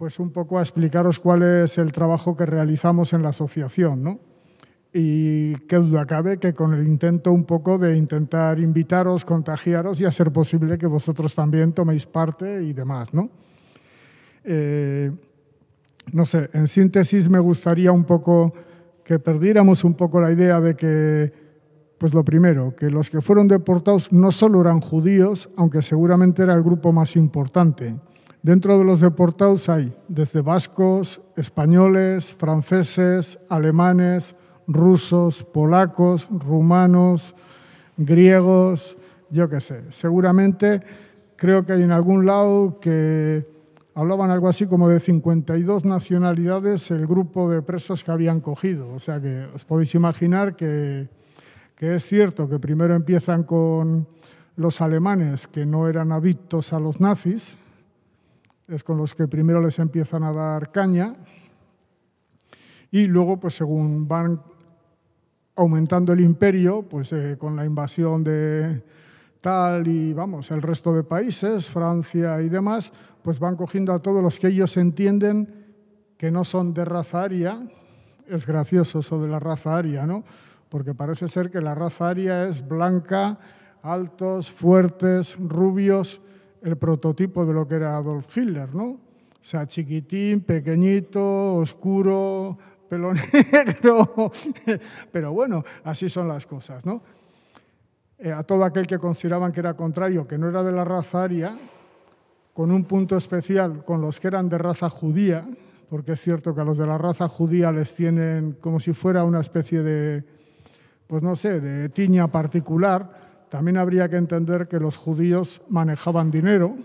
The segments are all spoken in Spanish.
pues un poco a explicaros cuál es el trabajo que realizamos en la asociación, ¿no? Y qué duda cabe que con el intento un poco de intentar invitaros, contagiaros y a ser posible que vosotros también toméis parte y demás, ¿no? Eh, no sé, en síntesis me gustaría un poco que perdiéramos un poco la idea de que, pues lo primero, que los que fueron deportados no solo eran judíos, aunque seguramente era el grupo más importante, Dentro de los deportados hay desde vascos, españoles, franceses, alemanes, rusos, polacos, rumanos, griegos, yo qué sé. Seguramente creo que hay en algún lado que hablaban algo así como de 52 nacionalidades el grupo de presos que habían cogido. O sea que os podéis imaginar que, que es cierto que primero empiezan con los alemanes que no eran adictos a los nazis, es con los que primero les empiezan a dar caña y luego, pues según van aumentando el imperio, pues eh, con la invasión de tal y vamos, el resto de países, Francia y demás, pues van cogiendo a todos los que ellos entienden que no son de raza aria. Es gracioso eso de la raza aria, ¿no? Porque parece ser que la raza aria es blanca, altos, fuertes, rubios, el prototipo de lo que era Adolf Hitler, ¿no? O sea, chiquitín, pequeñito, oscuro, pelo negro, pero bueno, así son las cosas, ¿no? Eh, a todo aquel que consideraban que era contrario, que no era de la raza aria, con un punto especial con los que eran de raza judía, porque es cierto que a los de la raza judía les tienen como si fuera una especie de, pues no sé, de tiña particular, también habría que entender que los judíos manejaban dinero,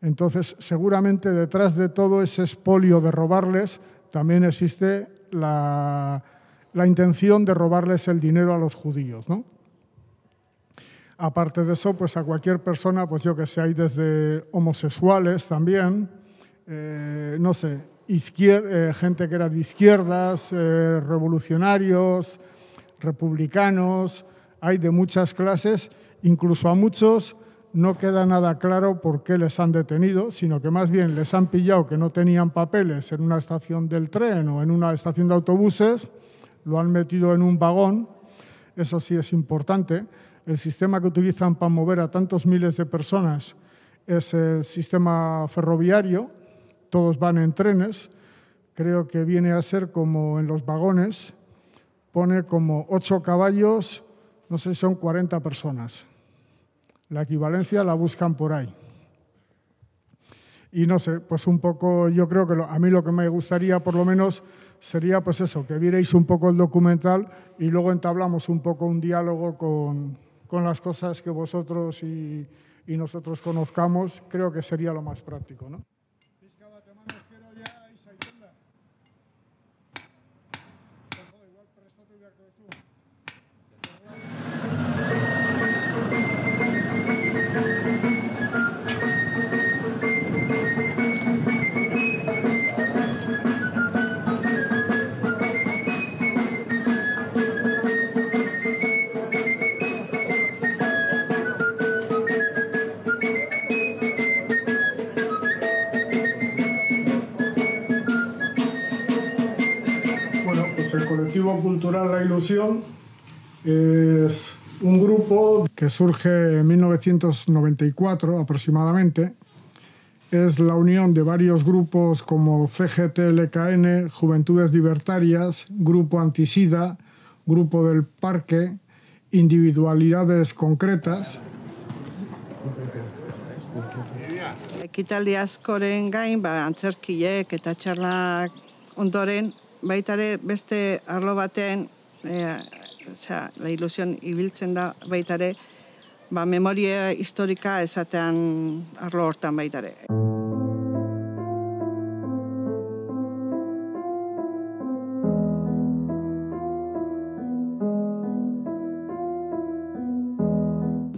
entonces seguramente detrás de todo ese espolio de robarles también existe la, intención de robarles el dinero a los judíos. ¿no? Aparte de eso, pues a cualquier persona, pues yo que sé, hay desde homosexuales también, eh, no sé, eh, gente que era de izquierdas, eh, revolucionarios, republicanos, hay de muchas clases, incluso a muchos no queda nada claro por qué les han detenido, sino que más bien les han pillado que no tenían papeles en una estación del tren o en una estación de autobuses, lo han metido en un vagón, eso sí es importante. El sistema que utilizan para mover a tantos miles de personas es el sistema ferroviario, todos van en trenes, creo que viene a ser como en los vagones, pone como ocho caballos no sé si son 40 personas. La equivalencia la buscan por ahí. Y no sé, pues un poco, yo creo que a mí lo que me gustaría por lo menos sería pues eso, que vierais un poco el documental y luego entablamos un poco un diálogo con, con las cosas que vosotros y nosotros conozcamos, creo que sería lo más práctico. ¿no? La Ilusión es un grupo que surge en 1994 aproximadamente. Es la unión de varios grupos como CGT-LKN, Juventudes Libertarias, Grupo Antisida, Grupo del Parque, individualidades concretas. Ekitaldi askoren gain, ba, antzerkiek eta txarlak ondoren baitare beste arlo batean, e, osea, la ilusión ibiltzen da baitare, ba, memoria historika esatean arlo hortan baitare.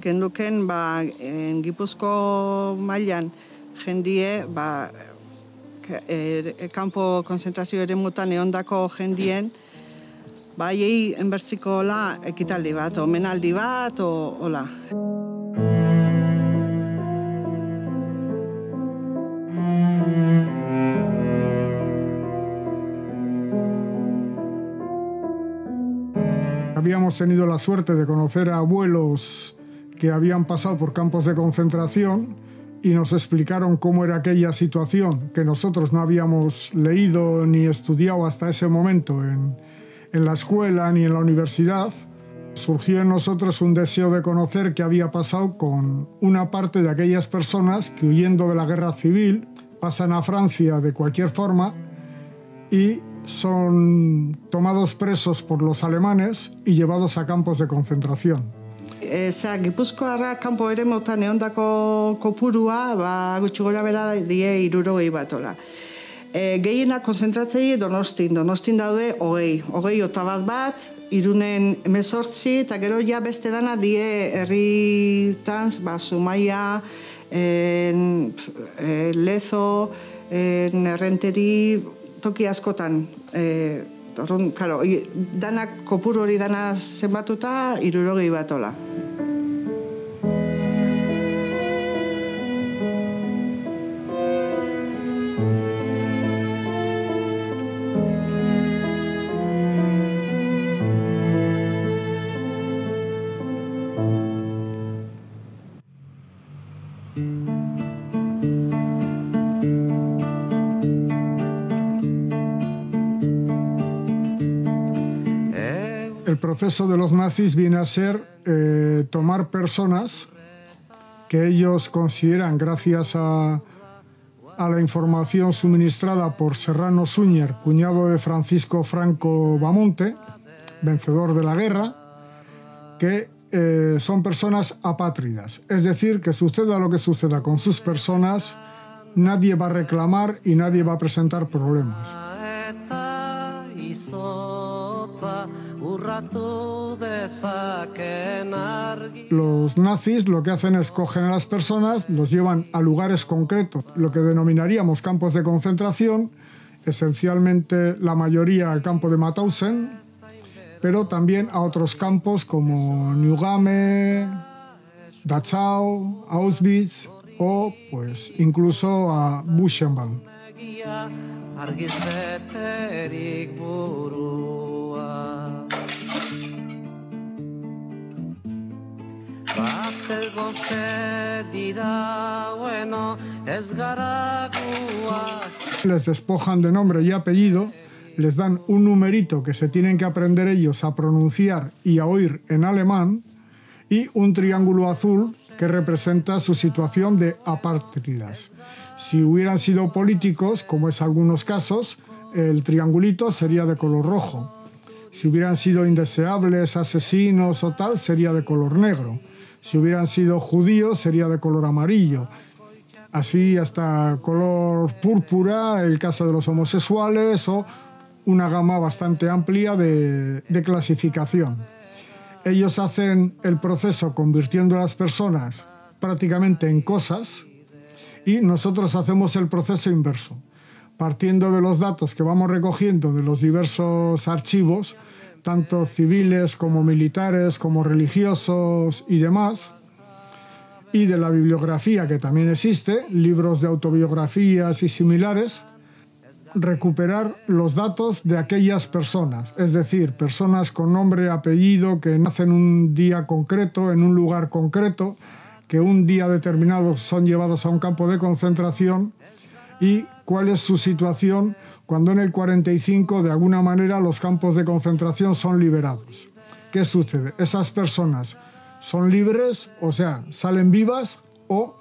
Genduken, ba, en Gipuzko mailan jendie, ba, er, kanpo konzentrazio ere mutan eondako jendien, ba, haiei enbertzikola ekitaldi bat, omenaldi bat, o, hola. Habíamos tenido la suerte de conocer a abuelos que habían pasado por campos de concentración y nos explicaron cómo era aquella situación que nosotros no habíamos leído ni estudiado hasta ese momento en, en la escuela ni en la universidad, surgió en nosotros un deseo de conocer qué había pasado con una parte de aquellas personas que huyendo de la guerra civil pasan a Francia de cualquier forma y son tomados presos por los alemanes y llevados a campos de concentración. Eza, Gipuzkoarra kanpo ere motan eondako kopurua, ba, gutxi gora bera die irurogei batola. E, gehiena konzentratzei donostin, donostin daude hogei, hogei otabat bat, irunen emezortzi, eta gero ja beste dana die herritanz, ba, Zumaia, en, e, Lezo, en, errenteri, toki askotan, e, Orrun, karo, danak kopuru hori dana zenbatuta, irurogei batola. Proceso de los nazis viene a ser eh, tomar personas que ellos consideran, gracias a, a, la información suministrada por Serrano Suñer, cuñado de Francisco Franco Bamonte, vencedor de la guerra, que eh, son personas apátridas. Es decir, que suceda lo que suceda con sus personas, nadie va a reclamar y nadie va a presentar problemas. Los nazis lo que hacen es cogen a las personas, los llevan a lugares concretos, lo que denominaríamos campos de concentración, esencialmente la mayoría al campo de Mauthausen, pero también a otros campos como Neugamme, Dachau, Auschwitz o pues incluso a Buchenwald. Les despojan de nombre y apellido, les dan un numerito que se tienen que aprender ellos a pronunciar y a oír en alemán y un triángulo azul que representa su situación de apátridas. Si hubieran sido políticos, como es algunos casos, el triangulito sería de color rojo. Si hubieran sido indeseables, asesinos o tal, sería de color negro. Si hubieran sido judíos sería de color amarillo. Así hasta color púrpura, el caso de los homosexuales o una gama bastante amplia de, clasificación. Ellos hacen el proceso convirtiendo a las personas prácticamente en cosas y nosotros hacemos el proceso inverso. Partiendo de los datos que vamos recogiendo de los diversos archivos, tanto civiles como militares, como religiosos y demás, y de la bibliografía que también existe, libros de autobiografías y similares, recuperar los datos de aquellas personas, es decir, personas con nombre apellido que nacen un día concreto, en un lugar concreto, que un día determinado son llevados a un campo de concentración y cuál es su situación cuando en el 45 de alguna manera los campos de concentración son liberados. ¿Qué sucede? Esas personas son libres, o sea, salen vivas o,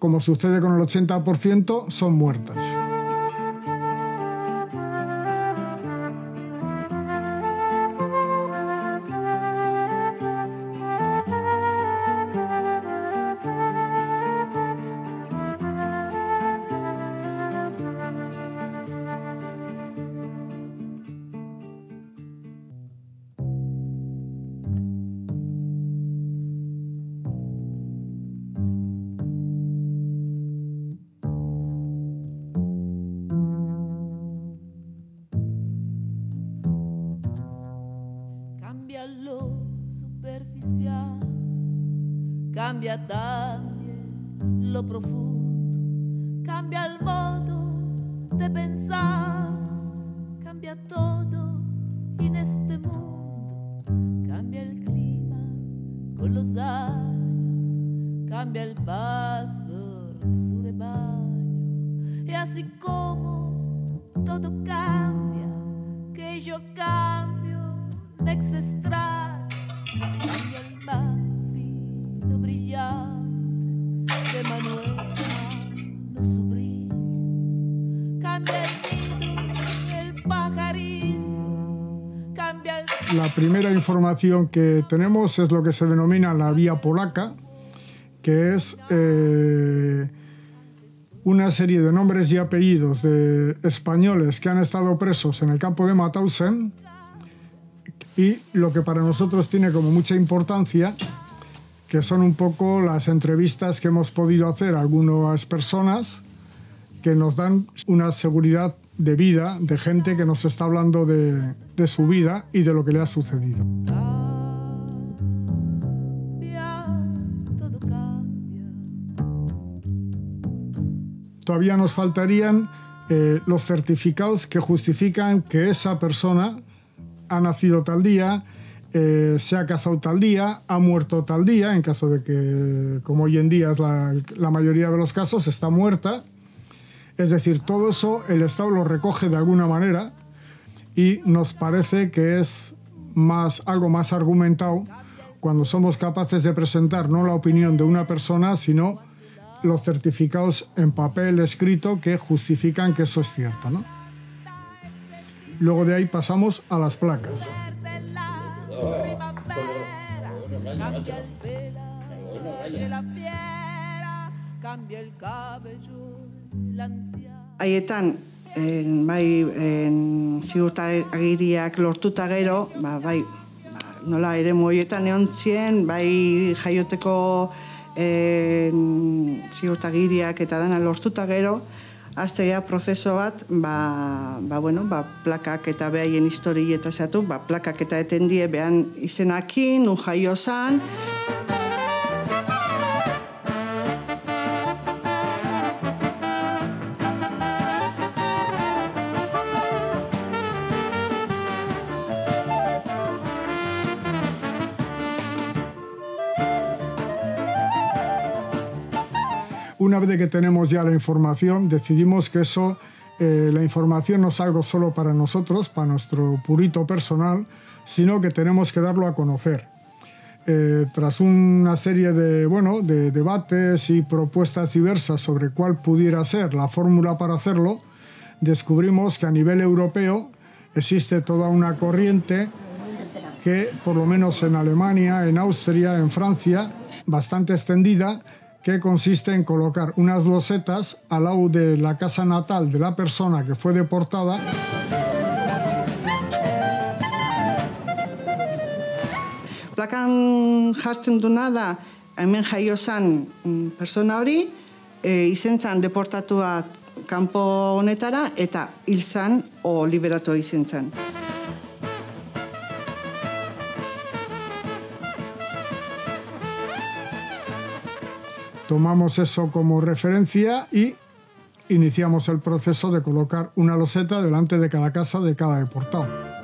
como sucede con el 80%, son muertas. Información que tenemos es lo que se denomina la vía polaca, que es eh, una serie de nombres y apellidos de españoles que han estado presos en el campo de Mauthausen y lo que para nosotros tiene como mucha importancia, que son un poco las entrevistas que hemos podido hacer a algunas personas que nos dan una seguridad de vida de gente que nos está hablando de, su vida y de lo que le ha sucedido. Todavía nos faltarían eh, los certificados que justifican que esa persona ha nacido tal día, eh, se ha casado tal día, ha muerto tal día, en caso de que, como hoy en día es la mayoría de los casos, está muerta. Es decir, todo eso el Estado lo recoge de alguna manera y nos parece que es más, algo más argumentado cuando somos capaces de presentar no la opinión de una persona, sino los certificados en papel escrito que justifican que eso es cierto. ¿no? Luego de ahí pasamos a las placas. Haietan en, bai en, ziurtagiriak lortuta gero, ba, bai, ba, nola ere moietan egon zien, bai jaioteko en, ziurtagiriak eta dana lortuta gero, Aztea prozeso bat, ba, ba, bueno, ba, plakak eta behaien histori eta zeatu, ba, plakak eta etendie behan izenakin, nu jaio zan. Una vez que tenemos ya la información, decidimos que eso, eh, la información no es algo solo para nosotros, para nuestro purito personal, sino que tenemos que darlo a conocer. Eh, tras una serie de, bueno, de debates y propuestas diversas sobre cuál pudiera ser la fórmula para hacerlo, descubrimos que a nivel europeo existe toda una corriente que, por lo menos en Alemania, en Austria, en Francia, bastante extendida, que consiste en colocar unas losetas al lado de la casa natal de la persona que fue deportada. Plakan jartzen duna da, hemen jaio zan mm, persona hori, e, izen zan deportatua kanpo honetara, eta hil zan o liberatua izen zan. Tomamos eso como referencia y iniciamos el proceso de colocar una loseta delante de cada casa de cada deportado.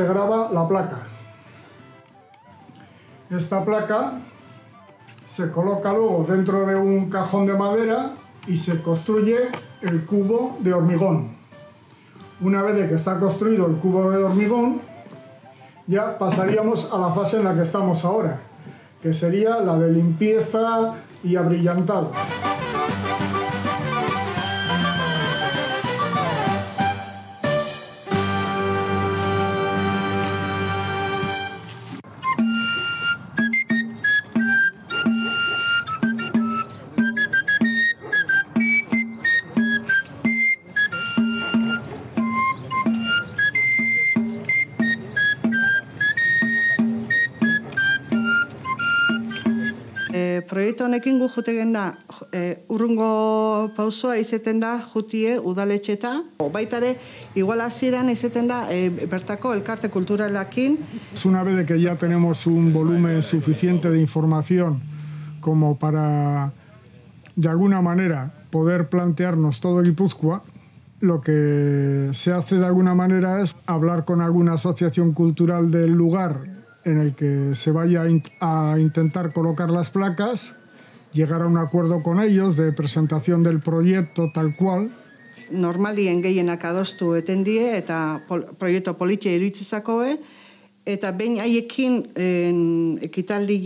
Se graba la placa. Esta placa se coloca luego dentro de un cajón de madera y se construye el cubo de hormigón. Una vez de que está construido el cubo de hormigón, ya pasaríamos a la fase en la que estamos ahora, que sería la de limpieza y abrillantado. Proiektu honekin gu jute da, e, urrungo pausoa izeten da jutie udaletxeta. Baitare, igual izeten da e, bertako elkarte kulturalakin. Es una vez que ya tenemos un volumen suficiente de información como para, de alguna manera, poder plantearnos todo Guipúzcoa, lo que se hace de alguna manera es hablar con alguna asociación cultural del lugar en el que se vaya a intentar colocar las placas, llegar a un acuerdo con ellos de presentación del proyecto tal cual. Normalien gehienak adostu eten die eta pol, proiektu politxe iruitzezakoe, eta behin haiekin ekitaldi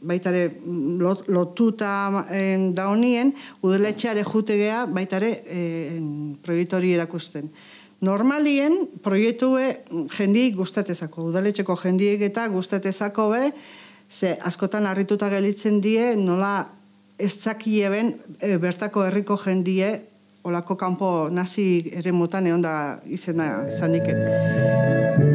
baitare lot, lotuta en, daunien, udeletxeare jutegea baitare en, proiektu hori erakusten. Normalien proiektue jendi gustatezako, udaletxeko jendiek eta gustatezako be, ze askotan harrituta gelitzen die, nola ez ben e, bertako herriko jendie olako kanpo nazi ere motan egon da izena zaniken.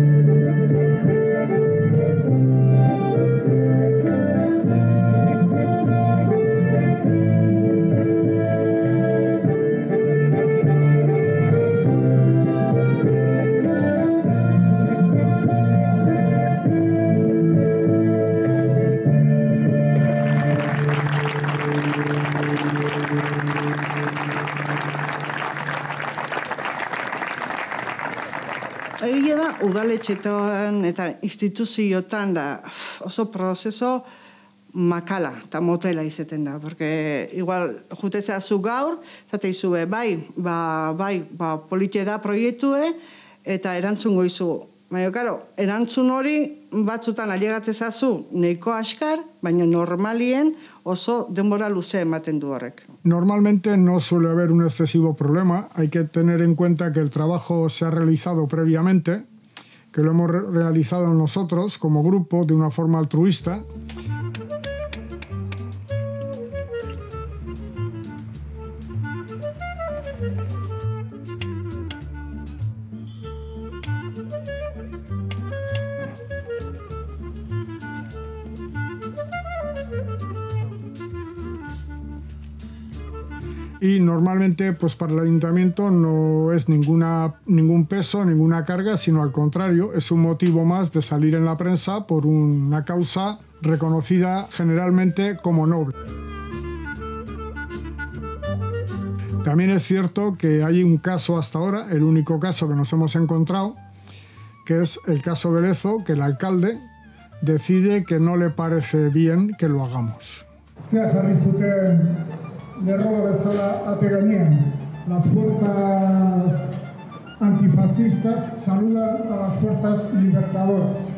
Udaletxetan eta instituziotan da oso prozeso makala eta motela izeten da, porque igual jutezea zu gaur, zate izue, bai, ba, bai, ba, politia da proiektue, eta erantzun goizu. Baina, karo, erantzun hori batzutan alegatzezazu neiko askar, baina normalien oso denbora luze ematen du horrek. Normalmente no suele haber un excesivo problema. Hay que tener en cuenta que el trabajo se ha realizado previamente, que lo hemos realizado nosotros como grupo de una forma altruista y normalmente pues para el ayuntamiento no es ninguna, ningún peso, ninguna carga, sino al contrario, es un motivo más de salir en la prensa por una causa reconocida generalmente como noble. También es cierto que hay un caso hasta ahora, el único caso que nos hemos encontrado, que es el caso de Lezo, que el alcalde decide que no le parece bien que lo hagamos. Lerro bezala ate gainean. Las fuerzas antifascistas saludan a las fuerzas libertadoras.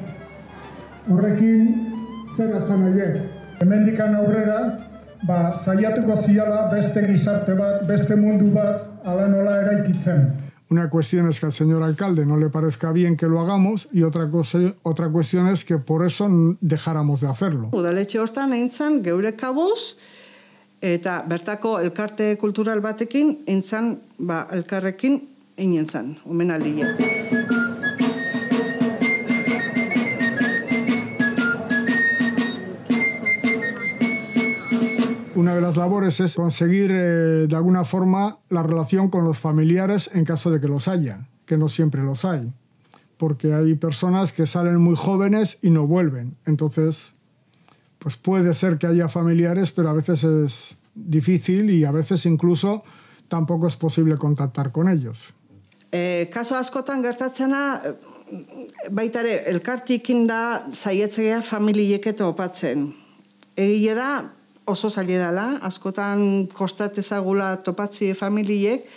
Horrekin, zer esan nahi Hemendikan aurrera, ba, saiatuko ziala beste gizarte bat, beste mundu bat, ala nola eraikitzen. Una cuestión es que al señor alcalde no le parezca bien que lo hagamos y otra, cosa, otra cuestión es que por eso dejáramos de hacerlo. Udaletxe hortan eintzan geure kabuz, eta bertako elkarte kultural batekin entzan ba, elkarrekin einen zan, omen Una de las labores es conseguir eh, de alguna forma la relación con los familiares en caso de que los haya, que no siempre los hay, porque hay personas que salen muy jóvenes y no vuelven. Entonces, pues puede ser que haya familiares, pero a veces es difícil y a veces incluso tampoco es posible contactar con ellos. E, kaso askotan gertatzena, baitare, elkartikin da zaietzea familiek eta opatzen. Egile da, oso zaile dela, askotan kostatezagula topatzi familiek,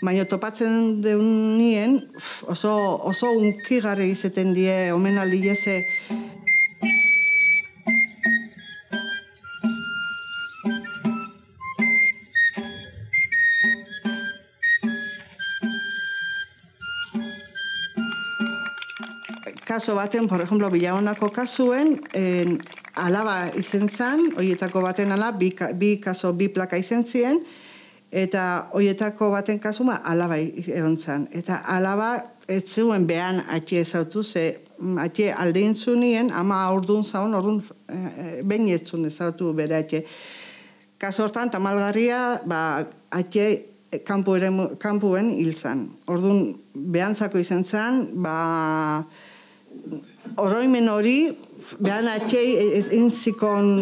baina topatzen deunien oso, oso unkigarri izeten die omenaldi jeze kaso baten, por ejemplo, Bilabonako kasuen, en, alaba izen zan, oietako baten ala, bi, bi kaso, bi plaka izen zien, eta oietako baten kasuma alaba egon zan. Eta alaba ez zuen behan atxe ezautu, ze mm, atxe aldein zunien, ama aurdun zaun, orduan e, behin ez zuen ezatu bere atxe. Kaso hortan, tamalgarria, ba, atxe ere, kanpoen hil zan. Orduan, behantzako izan zen, ba, oroimen hori, behan atxei egin zikon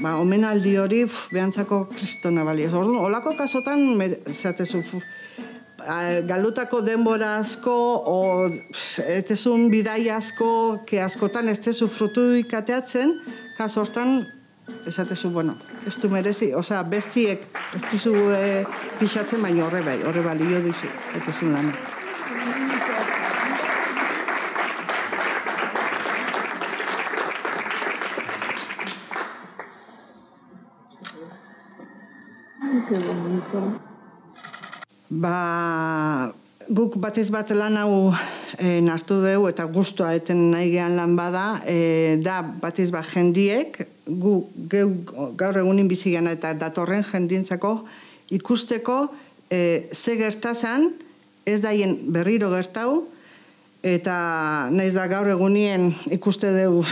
ba, omenaldi hori behantzako kristona bali. Orduan, olako kasotan, zatezu, galutako denbora asko, o etezun bidai asko, ke askotan ez tezu frutu ikateatzen, kasortan, esatezu, bueno, ez du merezi, osea, bestiek ez dizu e, pixatzen, baina horre bai, horre balio dizu, etezun lan. Qué bonito. Ba, guk batez bat lan hau e, nartu dugu eta guztua eten nahi gehan lan bada, e, da batez bat jendiek, gu geu, gaur egunin bizigana eta datorren jendientzako ikusteko e, ze gertazan, ez daien berriro gertau, eta naiz da gaur egunien ikuste dugu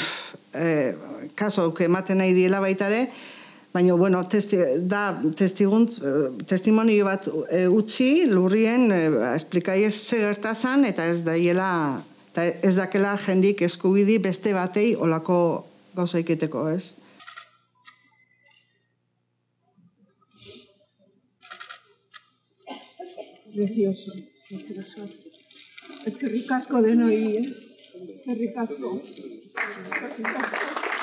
e, kaso ematen nahi diela baitare, Baina, bueno, testi, da testigunt, testimoni bat e, utzi, lurrien, e, esplikai ez gertazan, eta ez daiela, eta ez dakela jendik eskubidi beste batei olako gauza iketeko, ez? Precioso. Es que ricasco de ¿eh? Es que ricasco. ricasco.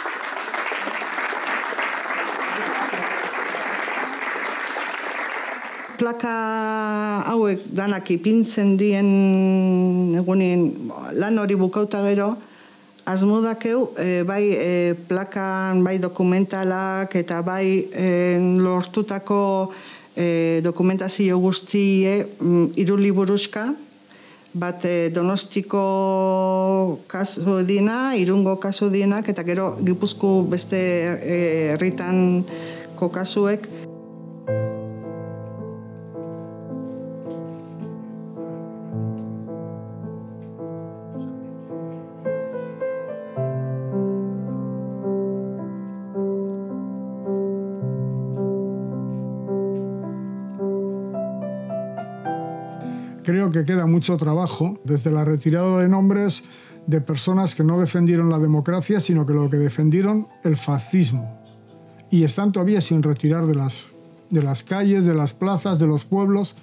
Plaka hauek danak ipintzen dien egunien lan hori bukauta gero, azmudakeu, e, bai e, plakan, bai dokumentalak eta bai e, lortutako e, dokumentazio guztie mm, iruli buruzka, bat e, donostiko kasu dina, irungo kasu dienak, eta gero gipuzku beste e, herritan kokasuek, que queda mucho trabajo desde la retirada de nombres de personas que no defendieron la democracia, sino que lo que defendieron el fascismo. Y están todavía sin retirar de las, de las calles, de las plazas, de los pueblos,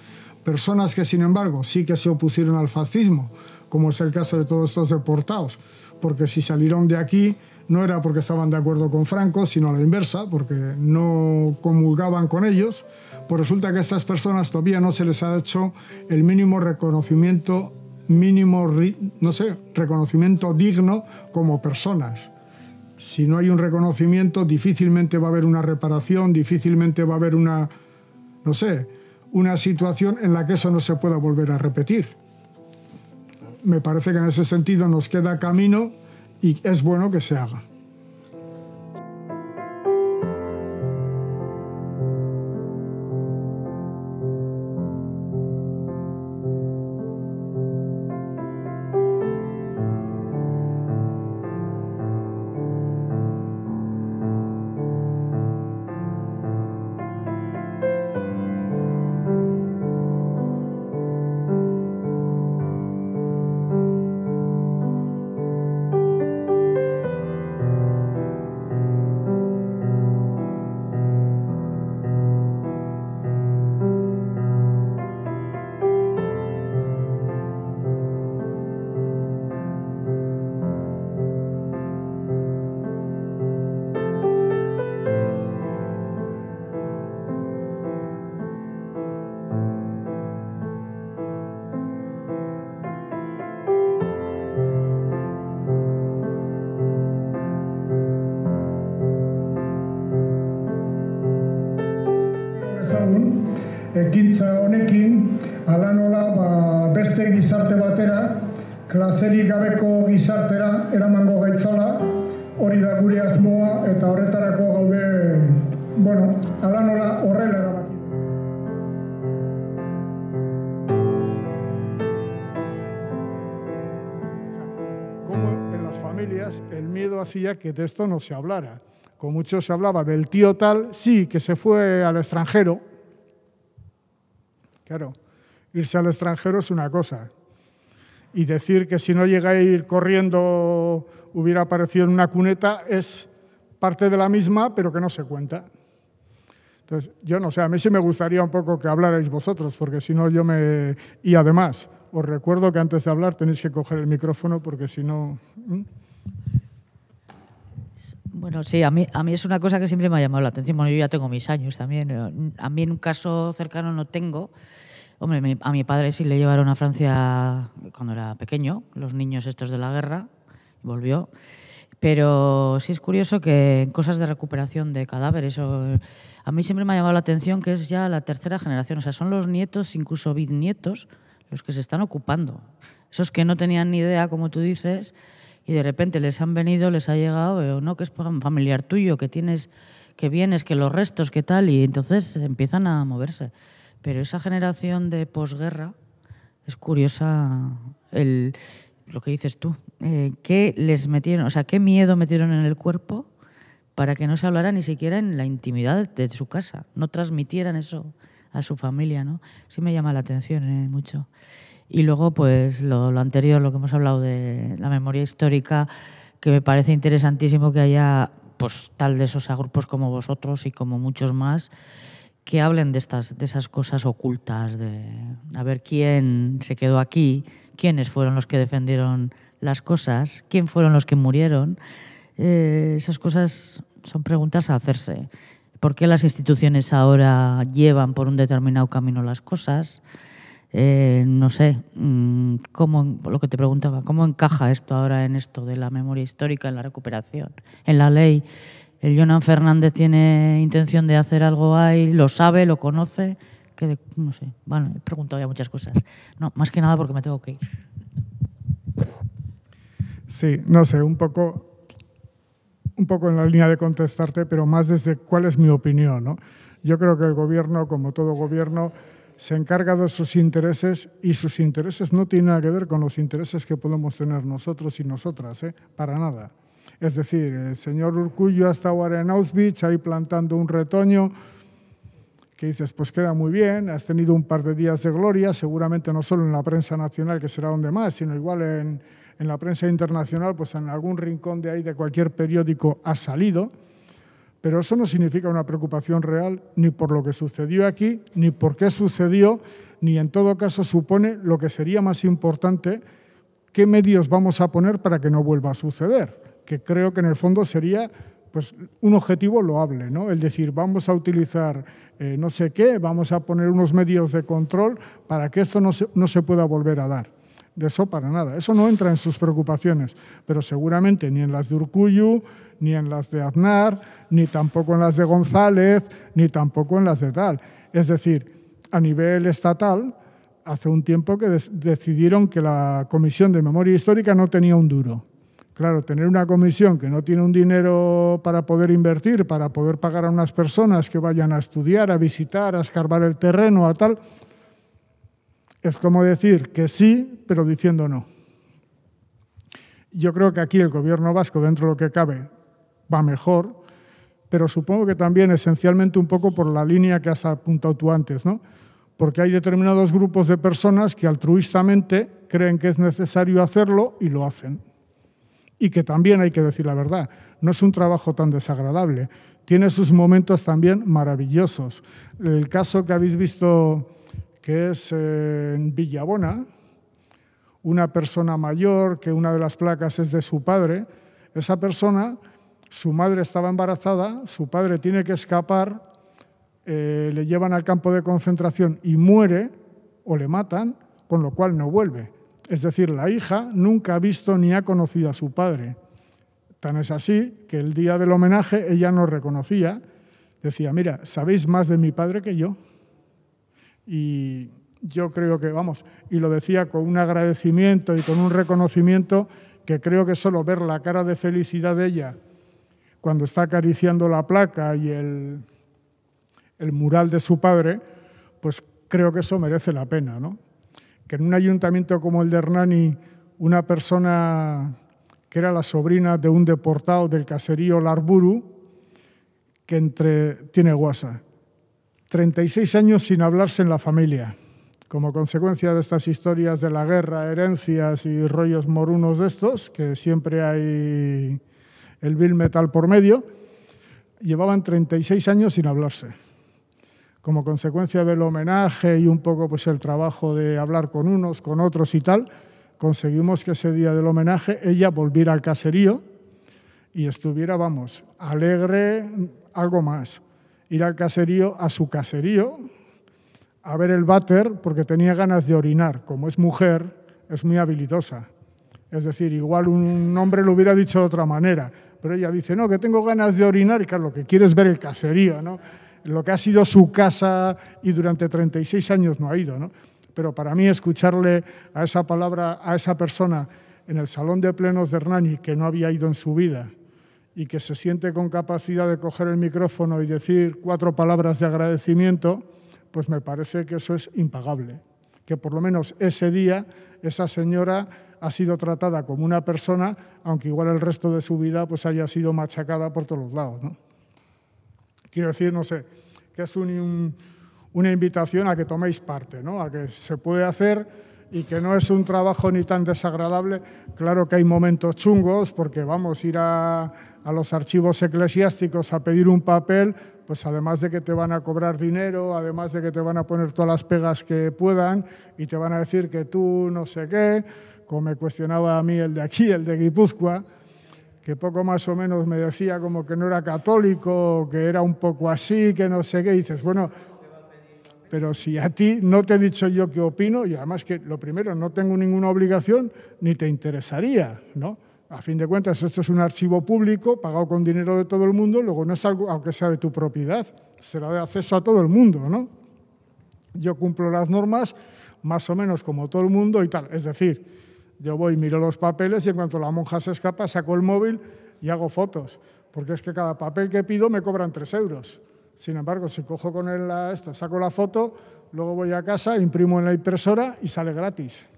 personas que sin embargo sí que se opusieron al fascismo, como es el caso de todos estos deportados, porque si salieron de aquí no era porque estaban de acuerdo con Franco, sino a la inversa, porque no comulgaban con ellos, pues resulta que a estas personas todavía no se les ha hecho el mínimo reconocimiento, mínimo, no sé, reconocimiento digno como personas. Si no hay un reconocimiento, difícilmente va a haber una reparación, difícilmente va a haber una, no sé, una situación en la que eso no se pueda volver a repetir. Me parece que en ese sentido nos queda camino y es bueno que se haga. Ekintza honekin, ala nola ba, beste gizarte batera, klaserik gabeko gizartera eramango gaitzala, hori da gure asmoa eta horretarako gaude, bueno, ala nola horrela erabaki. familias el miedo hacía que de esto no se hablara. Con mucho se hablaba del tío tal, sí, que se fue al extranjero. Claro, irse al extranjero es una cosa. Y decir que si no llega a ir corriendo hubiera aparecido en una cuneta es parte de la misma, pero que no se cuenta. Entonces, yo no sé, a mí sí me gustaría un poco que hablarais vosotros, porque si no yo me... Y además, os recuerdo que antes de hablar tenéis que coger el micrófono, porque si no... Bueno, sí, a mí, a mí es una cosa que siempre me ha llamado la atención. Bueno, yo ya tengo mis años también. A mí en un caso cercano no tengo. Hombre, a mi padre sí le llevaron a Francia cuando era pequeño, los niños estos de la guerra, volvió. Pero sí es curioso que en cosas de recuperación de cadáveres, a mí siempre me ha llamado la atención que es ya la tercera generación, o sea, son los nietos, incluso bisnietos, los que se están ocupando. Esos que no tenían ni idea, como tú dices, y de repente les han venido, les ha llegado, o no, que es familiar tuyo, que tienes, que vienes, que los restos, que tal, y entonces empiezan a moverse. Pero esa generación de posguerra es curiosa el, lo que dices tú. Eh, ¿Qué les metieron, o sea, qué miedo metieron en el cuerpo para que no se hablara ni siquiera en la intimidad de su casa, no transmitieran eso a su familia, ¿no? Sí me llama la atención eh, mucho. Y luego, pues lo, anterior, lo que hemos hablado de la memoria histórica, que me parece interesantísimo que haya pues tal de esos grupos como vosotros y como muchos más que hablen de estas de esas cosas ocultas de a ver quién se quedó aquí quiénes fueron los que defendieron las cosas quién fueron los que murieron eh, esas cosas son preguntas a hacerse. Por qué las instituciones ahora llevan por un determinado camino las cosas eh, no sé, mm, cómo, lo que te preguntaba, ¿cómo encaja esto ahora en esto de la memoria histórica, en la recuperación, en la ley? ¿El Jonan Fernández tiene intención de hacer algo ahí? ¿Lo sabe? ¿Lo conoce? Que no sé, bueno, he preguntado ya muchas cosas. No, más que nada porque me tengo que ir. Sí, no sé, un poco, un poco en la línea de contestarte, pero más desde cuál es mi opinión. ¿no? Yo creo que el gobierno, como todo gobierno, se encarga de sus intereses y sus intereses no tienen nada que ver con los intereses que podemos tener nosotros y nosotras, ¿eh? para nada. Es decir, el señor Urcullo ha estado ahora en Auschwitz ahí plantando un retoño que dices, pues queda muy bien, has tenido un par de días de gloria, seguramente no solo en la prensa nacional, que será donde más, sino igual en, en la prensa internacional, pues en algún rincón de ahí de cualquier periódico ha salido pero eso no significa una preocupación real ni por lo que sucedió aquí, ni por qué sucedió, ni en todo caso supone lo que sería más importante, qué medios vamos a poner para que no vuelva a suceder, que creo que en el fondo sería pues, un objetivo loable, ¿no? el decir, vamos a utilizar eh, no sé qué, vamos a poner unos medios de control para que esto no se, no se pueda volver a dar. De eso para nada. Eso no entra en sus preocupaciones, pero seguramente ni en las de Urcuyu, ni en las de Aznar, ni tampoco en las de González, ni tampoco en las de tal. Es decir, a nivel estatal, hace un tiempo que decidieron que la Comisión de Memoria Histórica no tenía un duro. Claro, tener una comisión que no tiene un dinero para poder invertir, para poder pagar a unas personas que vayan a estudiar, a visitar, a escarbar el terreno, a tal, es como decir que sí, pero diciendo no. Yo creo que aquí el gobierno vasco, dentro de lo que cabe, va mejor, pero supongo que también esencialmente un poco por la línea que has apuntado tú antes, ¿no? Porque hay determinados grupos de personas que altruistamente creen que es necesario hacerlo y lo hacen. Y que también hay que decir la verdad, no es un trabajo tan desagradable, tiene sus momentos también maravillosos. El caso que habéis visto que es en Villabona, una persona mayor, que una de las placas es de su padre, esa persona su madre estaba embarazada, su padre tiene que escapar, eh, le llevan al campo de concentración y muere o le matan, con lo cual no vuelve. Es decir, la hija nunca ha visto ni ha conocido a su padre. Tan es así que el día del homenaje ella no reconocía, decía, mira, sabéis más de mi padre que yo. Y yo creo que, vamos, y lo decía con un agradecimiento y con un reconocimiento que creo que solo ver la cara de felicidad de ella cuando está acariciando la placa y el, el mural de su padre, pues creo que eso merece la pena. ¿no? Que en un ayuntamiento como el de Hernani, una persona que era la sobrina de un deportado del caserío Larburu, que entre, tiene guasa. 36 años sin hablarse en la familia. Como consecuencia de estas historias de la guerra, herencias y rollos morunos de estos, que siempre hay el bill metal por medio, llevaban 36 años sin hablarse. Como consecuencia del homenaje y un poco pues el trabajo de hablar con unos, con otros y tal, conseguimos que ese día del homenaje ella volviera al caserío y estuviera, vamos, alegre, algo más. Ir al caserío, a su caserío, a ver el váter porque tenía ganas de orinar. Como es mujer, es muy habilidosa. Es decir, igual un hombre lo hubiera dicho de otra manera, pero ella dice, no, que tengo ganas de orinar y claro, lo que quiere es ver el caserío, ¿no? Lo que ha sido su casa y durante 36 años no ha ido, ¿no? pero para mí escucharle a esa palabra, a esa persona en el salón de plenos de Hernani, que no había ido en su vida, y que se siente con capacidad de coger el micrófono y decir cuatro palabras de agradecimiento, pues me parece que eso es impagable. Que por lo menos ese día esa señora ha sido tratada como una persona, aunque igual el resto de su vida pues haya sido machacada por todos los lados. Quiero decir, no sé, que es un una invitación a que toméis parte, ¿no? a que se puede hacer y que no es un trabajo ni tan desagradable. Claro que hay momentos chungos porque vamos a ir a, a los archivos eclesiásticos a pedir un papel, pues además de que te van a cobrar dinero, además de que te van a poner todas las pegas que puedan y te van a decir que tú no sé qué, como me cuestionaba a mí el de aquí, el de Guipúzcoa, que poco más o menos me decía como que no era católico, que era un poco así, que no sé qué, y dices, bueno, pero si a ti no te he dicho yo qué opino, y además que lo primero, no tengo ninguna obligación, ni te interesaría, ¿no? A fin de cuentas, esto es un archivo público, pagado con dinero de todo el mundo, luego no es algo, aunque sea de tu propiedad, será de acceso a todo el mundo, ¿no? Yo cumplo las normas más o menos como todo el mundo y tal. Es decir, yo voy, miro los papeles y en cuanto la monja se escapa, saco el móvil y hago fotos, porque es que cada papel que pido me cobran tres euros. Sin embargo, si cojo con él esto, saco la foto, luego voy a casa, imprimo en la impresora y sale gratis.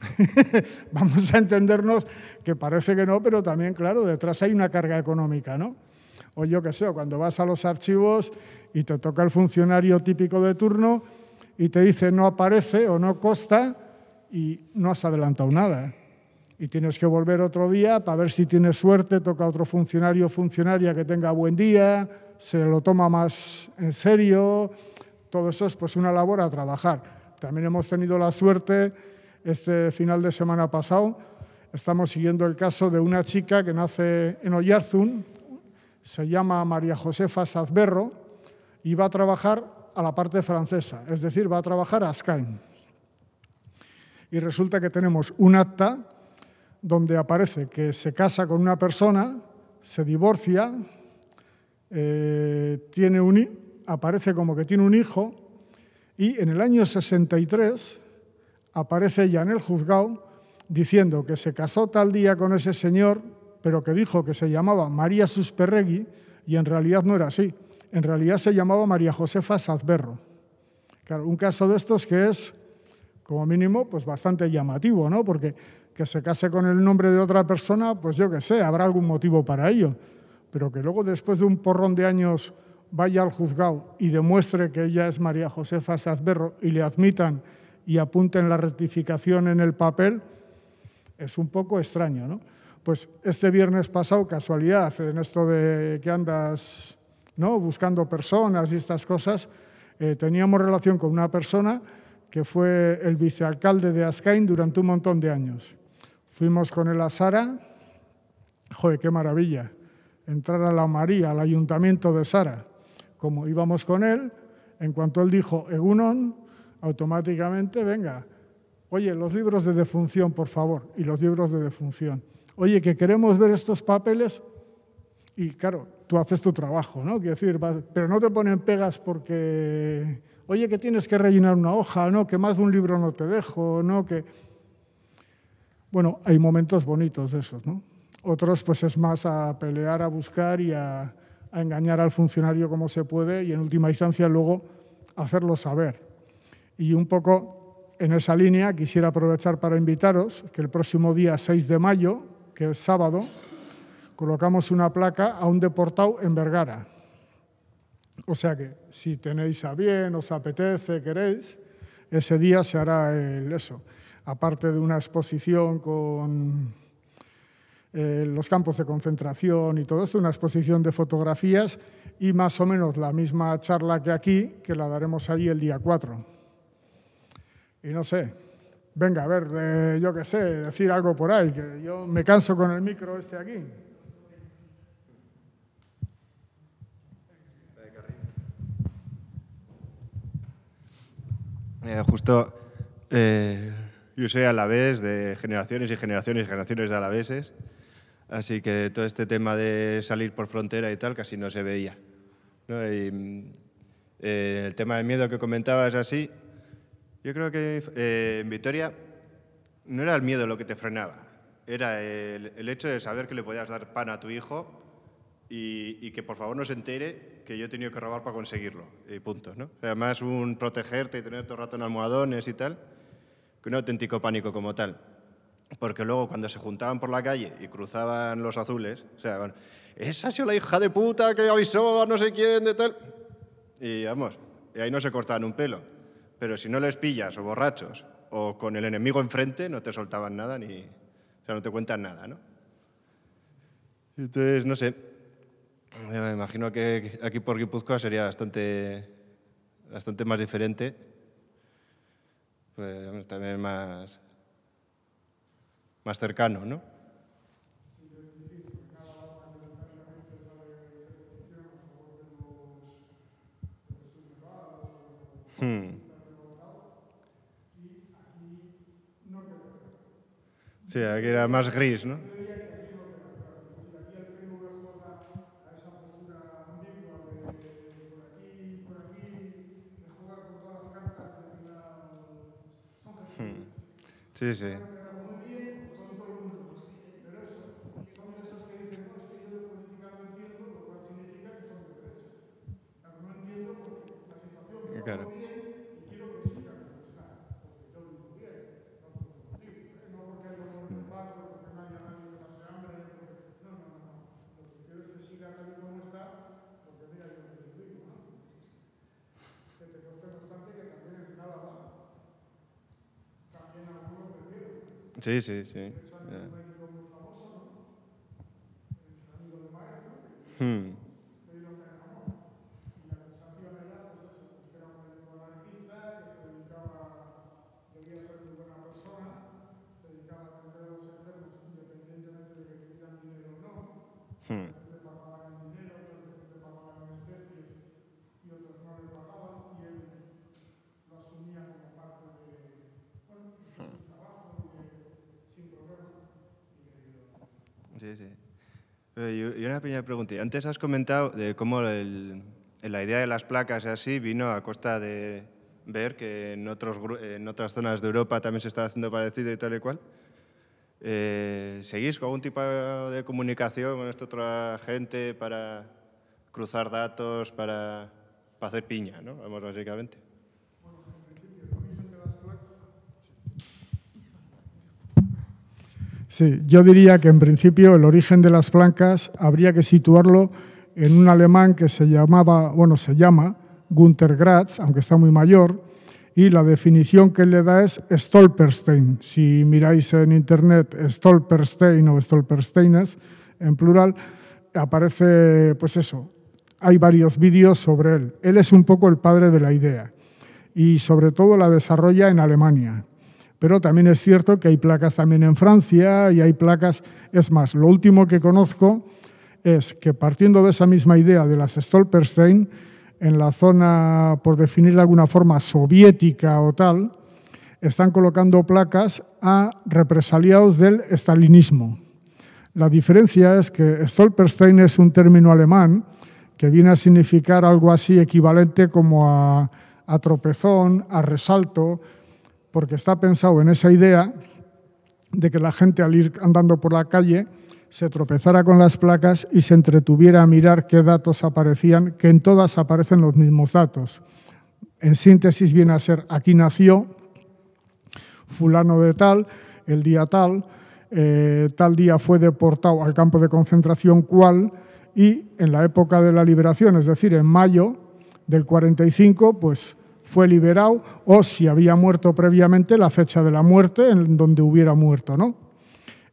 Vamos a entendernos que parece que no, pero también, claro, detrás hay una carga económica, ¿no? O yo qué sé, cuando vas a los archivos y te toca el funcionario típico de turno y te dice no aparece o no consta y no has adelantado nada. Y tienes que volver otro día para ver si tienes suerte, toca otro funcionario o funcionaria que tenga buen día, se lo toma más en serio, todo eso es pues una labor a trabajar. También hemos tenido la suerte, este final de semana pasado, estamos siguiendo el caso de una chica que nace en Oyarzún, se llama María Josefa Sazberro y va a trabajar a la parte francesa, es decir, va a trabajar a Ascain. Y resulta que tenemos un acta donde aparece que se casa con una persona, se divorcia, eh, tiene un, aparece como que tiene un hijo y en el año 63 aparece ya en el juzgado diciendo que se casó tal día con ese señor, pero que dijo que se llamaba María Susperregui y en realidad no era así. En realidad se llamaba María Josefa Sazberro. Claro, un caso de estos que es, como mínimo, pues bastante llamativo, ¿no? Porque que se case con el nombre de otra persona, pues yo qué sé, habrá algún motivo para ello pero que luego después de un porrón de años vaya al juzgado y demuestre que ella es María Josefa Sazberro y le admitan y apunten la rectificación en el papel, es un poco extraño, ¿no? Pues este viernes pasado, casualidad, en esto de que andas ¿no? buscando personas y estas cosas, eh, teníamos relación con una persona que fue el vicealcalde de Ascain durante un montón de años. Fuimos con él a Sara, joder, qué maravilla entrar a la María, al ayuntamiento de Sara. Como íbamos con él, en cuanto él dijo Egunon, automáticamente, venga, oye, los libros de defunción, por favor, y los libros de defunción. Oye, que queremos ver estos papeles, y claro, tú haces tu trabajo, ¿no? Quiero decir, pero no te ponen pegas porque, oye, que tienes que rellenar una hoja, ¿no? Que más de un libro no te dejo, ¿no? Que... Bueno, hay momentos bonitos de esos, ¿no? Otros pues es más a pelear, a buscar y a, engañar al funcionario como se puede y en última instancia luego hacerlo saber. Y un poco en esa línea quisiera aprovechar para invitaros que el próximo día 6 de mayo, que es sábado, colocamos una placa a un deportado en Vergara. O sea que si tenéis a bien, os apetece, queréis, ese día se hará el eso. Aparte de una exposición con eh, los campos de concentración y todo esto, una exposición de fotografías y más o menos la misma charla que aquí, que la daremos allí el día 4. Y no sé, venga, a ver, eh, yo qué sé, decir algo por ahí, que yo me canso con el micro este aquí. Eh, justo, eh, yo soy alavés de generaciones y generaciones y generaciones de alaveses, así que todo este tema de salir por frontera y tal casi no se veía. ¿no? Y, eh, el tema del miedo que comentabas así, yo creo que eh, en Vitoria no era el miedo lo que te frenaba, era el, el hecho de saber que le podías dar pan a tu hijo y, y, que por favor no se entere que yo he tenido que robar para conseguirlo. Y punto. ¿no? Además, un protegerte y tener todo el rato en almohadones y tal, que un auténtico pánico como tal. Porque luego cuando se juntaban por la calle y cruzaban los azules, o sea, bueno, esa ha sido la hija de puta que avisó a no sé quién de tal. Y vamos, y ahí no se cortaban un pelo. Pero si no les pillas o borrachos o con el enemigo enfrente, no te soltaban nada ni, o sea, no te cuentan nada, ¿no? Entonces, no sé, me imagino que aquí por Guipúzcoa sería bastante, bastante más diferente. Pues también más, más cercano, ¿no? Hmm. Sí, aquí era más gris, ¿no? Sí, sí. Claro. Sí, sí, sí. Yeah. Hmm. Hmm. Sí, sí. Eh, Y una pequeña pregunta. Antes has comentado de cómo el- la idea de las placas y así vino a costa de ver que en, otros, en otras zonas de Europa también se estaba haciendo parecido y tal y cual. Eh, ¿Seguís con algún tipo de comunicación con esta otra gente para cruzar datos, para, para hacer piña, ¿no? Vamos, básicamente. Sí, yo diría que en principio el origen de las plancas habría que situarlo en un alemán que se llamaba, bueno, se llama Günter Grass, aunque está muy mayor, y la definición que le da es Stolperstein. Si miráis en internet Stolperstein o Stolpersteines en plural, aparece, pues eso, hay varios vídeos sobre él. Él es un poco el padre de la idea y sobre todo la desarrolla en Alemania. Pero también es cierto que hay placas también en Francia y hay placas, es más, lo último que conozco es que partiendo de esa misma idea de las Stolperstein, en la zona, por definir de alguna forma, soviética o tal, están colocando placas a represaliados del estalinismo. La diferencia es que Stolperstein es un término alemán que viene a significar algo así equivalente como a, a tropezón, a resalto, porque está pensado en esa idea de que la gente al ir andando por la calle se tropezara con las placas y se entretuviera a mirar qué datos aparecían, que en todas aparecen los mismos datos. En síntesis viene a ser, aquí nació fulano de tal, el día tal, eh, tal día fue deportado al campo de concentración cual y en la época de la liberación, es decir, en mayo del 45, pues fue liberado o si había muerto previamente, la fecha de la muerte en donde hubiera muerto, ¿no?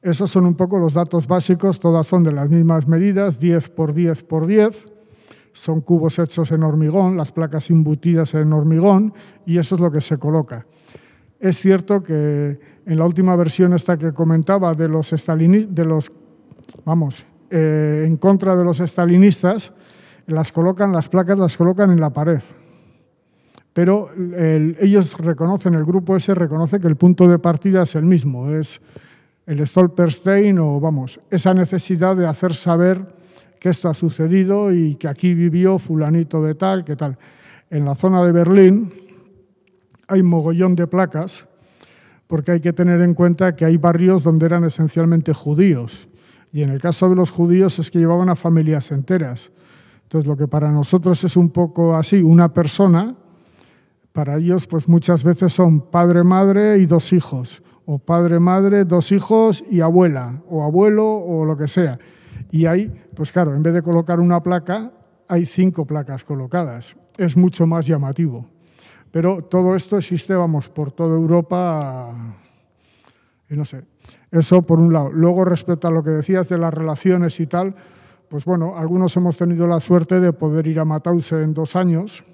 Esos son un poco los datos básicos, todas son de las mismas medidas, 10 por 10 por 10, son cubos hechos en hormigón, las placas embutidas en hormigón y eso es lo que se coloca. Es cierto que en la última versión esta que comentaba de los de los, vamos, eh, en contra de los estalinistas, las colocan, las placas las colocan en la pared. Pero ellos reconocen, el grupo ese reconoce que el punto de partida es el mismo, es el Stolperstein o, vamos, esa necesidad de hacer saber que esto ha sucedido y que aquí vivió fulanito de tal, que tal. En la zona de Berlín hay mogollón de placas porque hay que tener en cuenta que hay barrios donde eran esencialmente judíos. Y en el caso de los judíos es que llevaban a familias enteras. Entonces, lo que para nosotros es un poco así, una persona, para ellos pues muchas veces son padre, madre y dos hijos, o padre, madre, dos hijos y abuela, o abuelo, o lo que sea. Y ahí, pues claro, en vez de colocar una placa, hay cinco placas colocadas. Es mucho más llamativo. Pero todo esto existe, vamos, por toda Europa, y no sé. Eso por un lado. Luego, respecto a lo que decías de las relaciones y tal, pues bueno, algunos hemos tenido la suerte de poder ir a Matause en dos años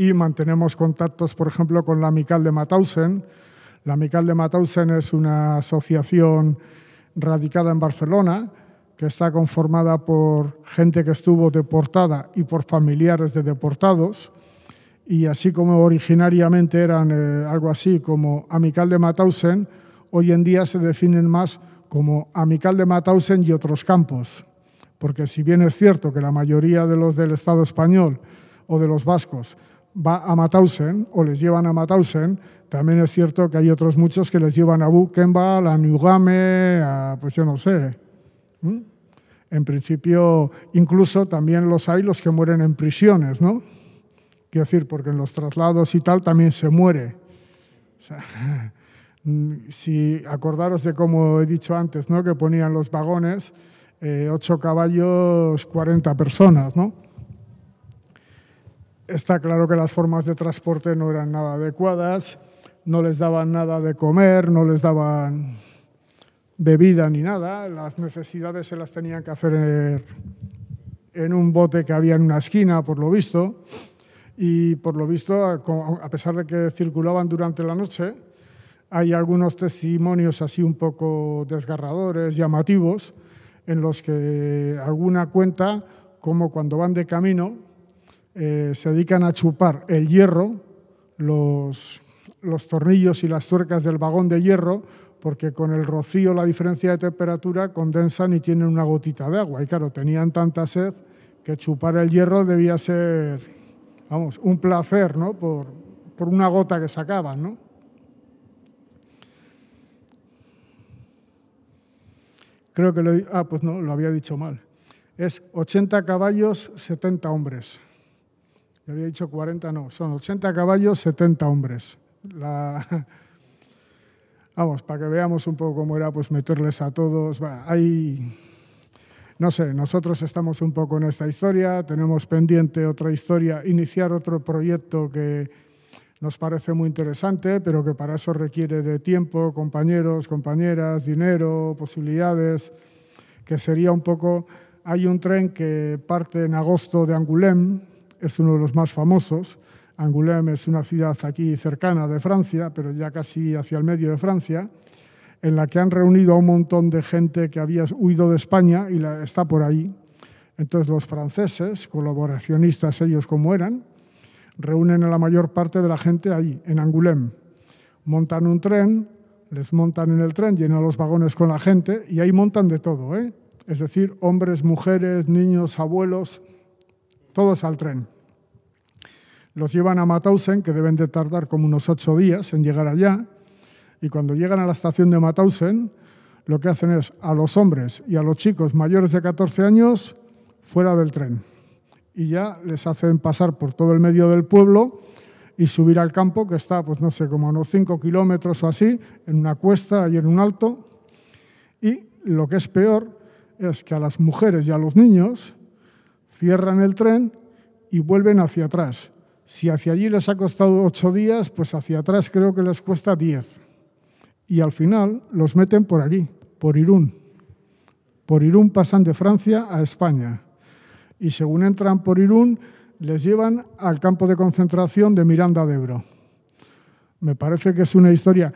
y mantenemos contactos, por ejemplo, con la Amical de Matausen. La Amical de Matausen es una asociación radicada en Barcelona que está conformada por gente que estuvo deportada y por familiares de deportados y así como originariamente eran eh, algo así como Amical de Matausen, hoy en día se definen más como Amical de Matausen y otros campos. Porque si bien es cierto que la mayoría de los del Estado español o de los vascos va a Matausen o les llevan a Matausen, también es cierto que hay otros muchos que les llevan a Buchenwald, a Nugame, a pues yo no sé. En principio, incluso también los hay los que mueren en prisiones, ¿no? Quiero decir, porque en los traslados y tal también se muere. si acordaros de cómo he dicho antes, ¿no? que ponían los vagones, eh, caballos, 40 personas. ¿no? Está claro que las formas de transporte no eran nada adecuadas, no les daban nada de comer, no les daban bebida ni nada, las necesidades se las tenían que hacer en un bote que había en una esquina, por lo visto. Y por lo visto, a pesar de que circulaban durante la noche, hay algunos testimonios así un poco desgarradores, llamativos, en los que alguna cuenta como cuando van de camino eh, se dedican a chupar el hierro, los, los tornillos y las tuercas del vagón de hierro, porque con el rocío la diferencia de temperatura condensan y tienen una gotita de agua. Y claro, tenían tanta sed que chupar el hierro debía ser vamos, un placer, ¿no? Por, por una gota que sacaban, ¿no? Creo que lo, ah, pues no, lo había dicho mal. Es 80 caballos, 70 hombres. Había dicho 40, no, son 80 caballos, 70 hombres. La, vamos, para que veamos un poco cómo era, pues meterles a todos. hay no sé, nosotros estamos un poco en esta historia, tenemos pendiente otra historia, iniciar otro proyecto que nos parece muy interesante, pero que para eso requiere de tiempo, compañeros, compañeras, dinero, posibilidades, que sería un poco... Hay un tren que parte en agosto de Angoulême, es uno de los más famosos. Angoulême es una ciudad aquí cercana de Francia, pero ya casi hacia el medio de Francia en la que han reunido a un montón de gente que había huido de España y la, está por ahí. Entonces los franceses, colaboracionistas ellos como eran, reúnen a la mayor parte de la gente ahí, en Angoulême. Montan un tren, les montan en el tren, llenan los vagones con la gente y ahí montan de todo, ¿eh? es decir, hombres, mujeres, niños, abuelos, todos al tren. Los llevan a Mauthausen, que deben de tardar como unos ocho días en llegar allá, y cuando llegan a la estación de Mauthausen, lo que hacen es a los hombres y a los chicos mayores de 14 años fuera del tren. Y ya les hacen pasar por todo el medio del pueblo y subir al campo, que está, pues no sé, como a unos 5 kilómetros o así, en una cuesta y en un alto. lo que es peor es que a las mujeres y a los niños cierran el tren y vuelven hacia atrás. Si hacia allí les ha costado ocho días, pues hacia atrás creo que les cuesta diez. Y al final los meten por aquí, por Irún. Por Irún pasan de Francia a España. Y según entran por Irún, les llevan al campo de concentración de Miranda de Ebro. Me parece que es una historia,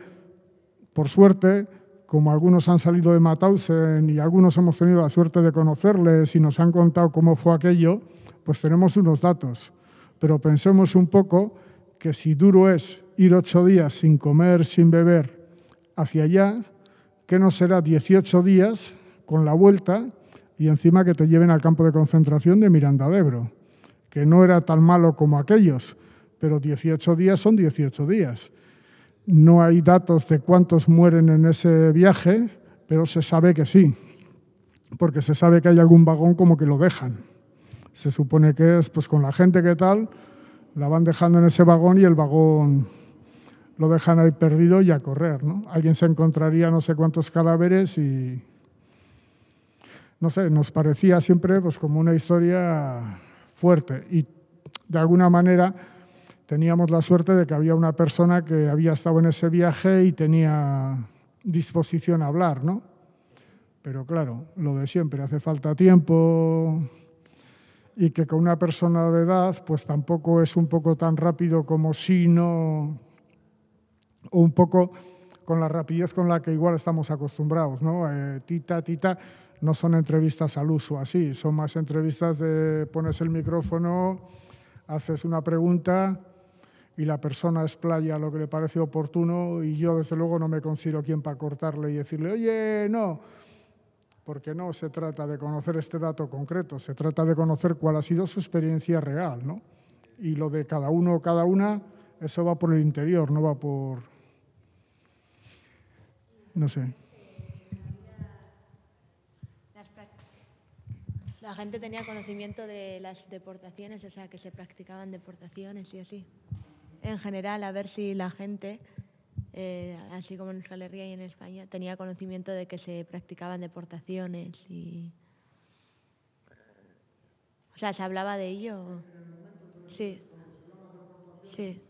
por suerte, como algunos han salido de Mauthausen y algunos hemos tenido la suerte de conocerles y nos han contado cómo fue aquello, pues tenemos unos datos. Pero pensemos un poco que si duro es ir ocho días sin comer, sin beber, hacia allá, que no será 18 días con la vuelta y encima que te lleven al campo de concentración de Miranda de Ebro, que no era tan malo como aquellos, pero 18 días son 18 días. No hay datos de cuántos mueren en ese viaje, pero se sabe que sí, porque se sabe que hay algún vagón como que lo dejan. Se supone que es pues con la gente que tal, la van dejando en ese vagón y el vagón lo dejan ahí perdido y a correr. ¿no? Alguien se encontraría no sé cuántos cadáveres y no sé, nos parecía siempre pues como una historia fuerte y de alguna manera teníamos la suerte de que había una persona que había estado en ese viaje y tenía disposición a hablar, ¿no? Pero claro, lo de siempre, hace falta tiempo y que con una persona de edad pues tampoco es un poco tan rápido como si no, o un poco con la rapidez con la que igual estamos acostumbrados, ¿no? Eh, tita, tita, no son entrevistas al uso así, son más entrevistas de pones el micrófono, haces una pregunta y la persona explaya lo que le parece oportuno y yo desde luego no me considero quien para cortarle y decirle, oye, no, porque no se trata de conocer este dato concreto, se trata de conocer cuál ha sido su experiencia real, ¿no? Y lo de cada uno o cada una, eso va por el interior, no va por... No sé. La gente tenía conocimiento de las deportaciones, o sea, que se practicaban deportaciones y así. En general, a ver si la gente eh, así como en Euskal Herria y en España, tenía conocimiento de que se practicaban deportaciones y... O sea, ¿se hablaba de ello? Sí. Sí.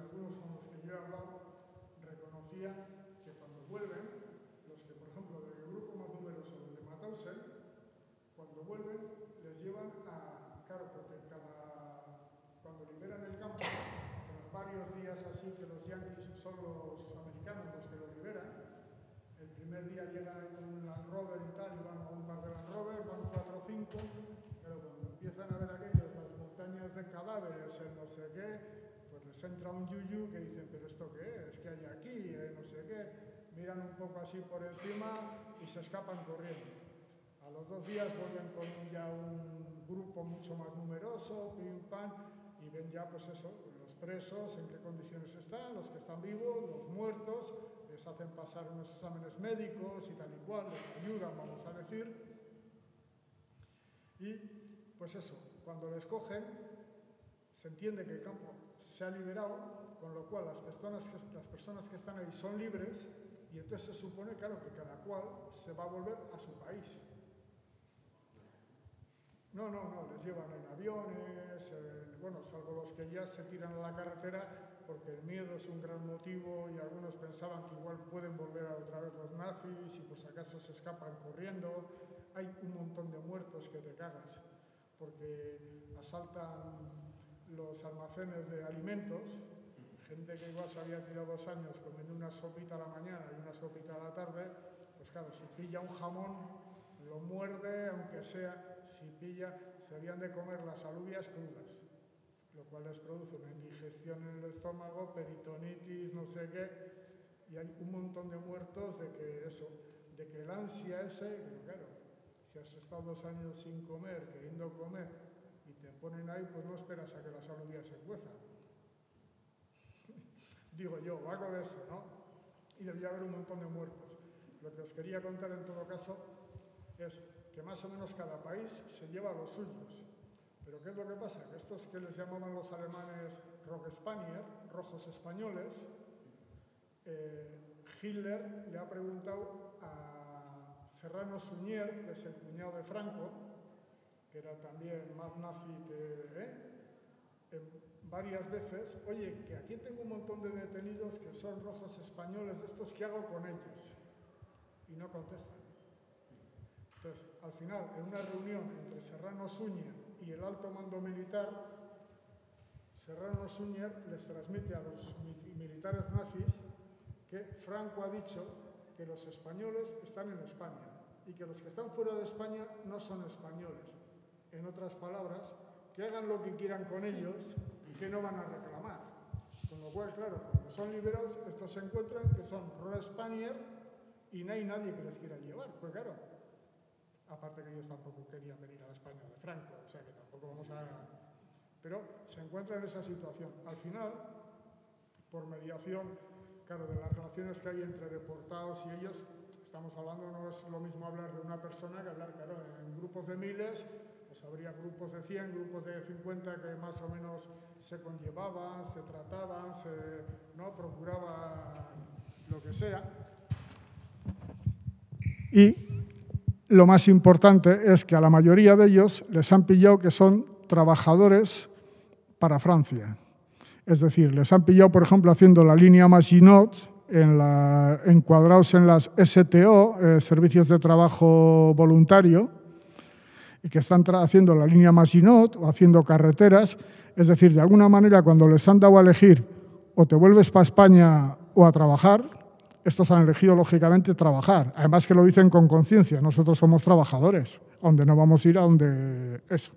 Algunos con los que yo he hablado, reconocían que cuando vuelven, los que, por ejemplo, del grupo más numeroso, de Mauthausen, cuando vuelven les llevan a, claro, porque cada, cuando liberan el campo, tras varios días así que los yanquis son los americanos los que lo liberan, el primer día llegan con un Land Rover y tal, y van a un par de Land Rover, van cuatro o cinco, pero cuando empiezan a ver aquello, las montañas de cadáveres, el no sé qué, entra un yuyu que dicen, pero ¿esto qué es? ¿Qué hay aquí? Eh, no sé qué. Miran un poco así por encima y se escapan corriendo. A los dos días vuelven con ya un grupo mucho más numeroso, pim, pam, y ven ya, pues eso, los presos, en qué condiciones están, los que están vivos, los muertos, les hacen pasar unos exámenes médicos y tal y cual, les ayudan, vamos a decir. Y, pues eso, cuando les cogen, se entiende que el campo se ha liberado, con lo cual las personas que, las personas que están ahí son libres y entonces se supone, claro, que cada cual se va a volver a su país. No, no, no, les llevan en aviones, bueno, salvo los que ya se tiran a la carretera porque el miedo es un gran motivo y algunos pensaban que igual pueden volver a otra vez los nazis y por si acaso se escapan corriendo. Hay un montón de muertos que te cagas porque asaltan los almacenes de alimentos, gente que igual se había tirado dos años comiendo una sopita a la mañana y una sopita a la tarde, pues claro, si pilla un jamón, lo muerde, aunque sea, si pilla, se habían de comer las alubias crudas, lo cual les produce una indigestión en el estómago, peritonitis, no sé qué, y hay un montón de muertos de que eso, de que el ansia ese, claro, si has estado dos años sin comer, queriendo comer, ponen ahí, pues no esperas a que las alubias se cuezan. Digo yo, algo de eso, ¿no? Y debía haber un montón de muertos. Lo que os quería contar en todo caso es que más o menos cada país se lleva los suyos. Pero ¿qué es lo que pasa? Que estos que les llamaban los alemanes Spanier, rojos españoles, eh, Hitler le ha preguntado a Serrano Suñer, que es el cuñado de Franco, que era también más nazi que... ¿eh? varias veces, oye, que aquí tengo un montón de detenidos que son rojos españoles, estos, ¿qué hago con ellos? Y no contestan. Entonces, al final, en una reunión entre Serrano Suñer y el alto mando militar, Serrano Suñer les transmite a los militares nazis que Franco ha dicho que los españoles están en España y que los que están fuera de España no son españoles, en otras palabras, que hagan lo que quieran con ellos y que no van a reclamar. Con lo cual, claro, cuando son liberados, estos se encuentran que son Royal Spanier y no hay nadie que les quiera llevar. Pues claro, aparte que ellos tampoco querían venir a la España de Franco, o sea que tampoco vamos a... Pero se encuentra en esa situación. Al final, por mediación, claro, de las relaciones que hay entre deportados y ellos, estamos hablando, no es lo mismo hablar de una persona que hablar, claro, en grupos de miles pues habría grupos de 100, grupos de 50 que más o menos se conllevaban, se trataban, se ¿no? procuraba lo que sea. Y lo más importante es que a la mayoría de ellos les han pillado que son trabajadores para Francia. Es decir, les han pillado, por ejemplo, haciendo la línea Maginot, en la, encuadrados en las STO, eh, Servicios de Trabajo Voluntario, y que están haciendo la línea Maginot o haciendo carreteras. Es decir, de alguna manera, cuando les han dado a elegir o te vuelves para España o a trabajar, estos han elegido lógicamente trabajar. Además que lo dicen con conciencia, nosotros somos trabajadores, donde no vamos a ir a donde eso.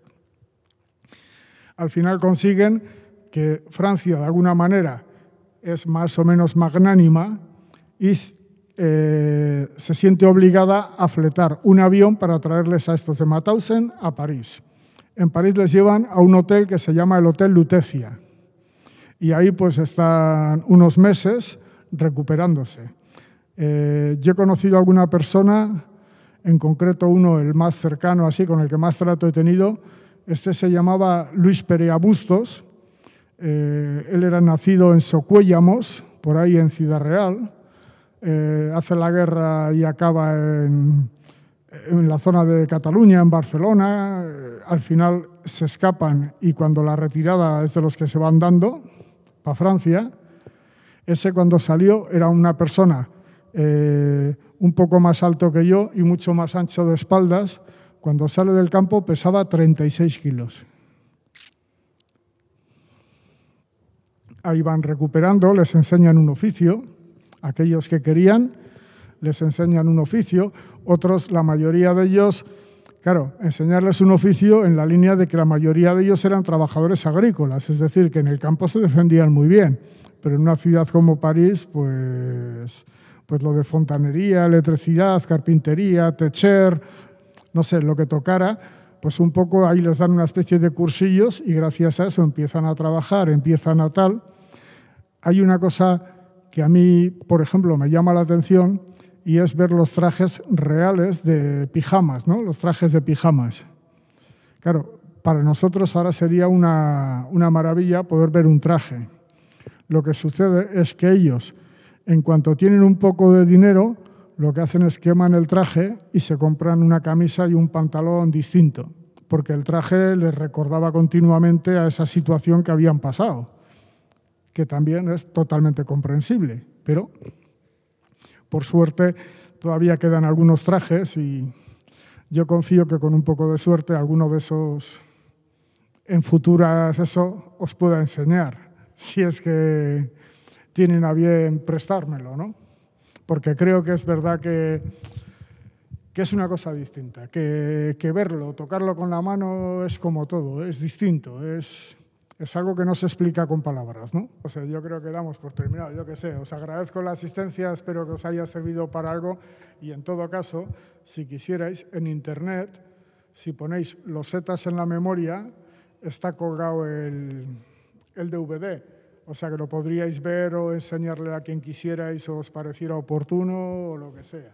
Al final consiguen que Francia de alguna manera es más o menos magnánima y eh, se siente obligada a fletar un avión para traerles a estos de Mauthausen a París. En París les llevan a un hotel que se llama el Hotel Lutecia y ahí pues están unos meses recuperándose. Eh, yo he conocido a alguna persona, en concreto uno, el más cercano así, con el que más trato he tenido, este se llamaba Luis Perea Bustos, eh, él era nacido en Socuéllamos, por ahí en Ciudad Real, eh, hace la guerra y acaba en, la zona de Cataluña, en Barcelona. Eh, al final se escapan y cuando la retirada es de los que se van dando para Francia, ese cuando salió era una persona eh, un poco más alto que yo y mucho más ancho de espaldas. Cuando sale del campo pesaba 36 kilos. Ahí van recuperando, les enseñan un oficio Aquellos que querían les enseñan un oficio, otros, la mayoría de ellos, Claro, enseñarles un oficio en la línea de que la mayoría de ellos eran trabajadores agrícolas, es decir, que en el campo se defendían muy bien, pero en una ciudad como París, pues, pues lo de fontanería, electricidad, carpintería, techer, no sé, lo que tocara, pues un poco ahí les dan una especie de cursillos y gracias a eso empiezan a trabajar, empiezan a tal. Hay una cosa que a mí, por ejemplo, me llama la atención, y es ver los trajes reales de pijamas, ¿no? los trajes de pijamas. Claro, para nosotros ahora sería una, una maravilla poder ver un traje. Lo que sucede es que ellos, en cuanto tienen un poco de dinero, lo que hacen es queman el traje y se compran una camisa y un pantalón distinto, porque el traje les recordaba continuamente a esa situación que habían pasado, que también es totalmente comprensible, pero por suerte, todavía quedan algunos trajes y yo confío que con un poco de suerte alguno de esos en futuras eso os pueda enseñar, si es que tienen a bien prestármelo, ¿no? Porque creo que es verdad que, que es una cosa distinta, que, que verlo, tocarlo con la mano es como todo, es distinto, es, es algo que no se explica con palabras, ¿no? O sea, yo creo que damos por terminado, yo qué sé, os agradezco la asistencia, espero que os haya servido para algo y en todo caso, si quisierais, en internet, si ponéis los setas en la memoria, está colgado el, el DVD, o sea que lo podríais ver o enseñarle a quien quisierais o os pareciera oportuno o lo que sea.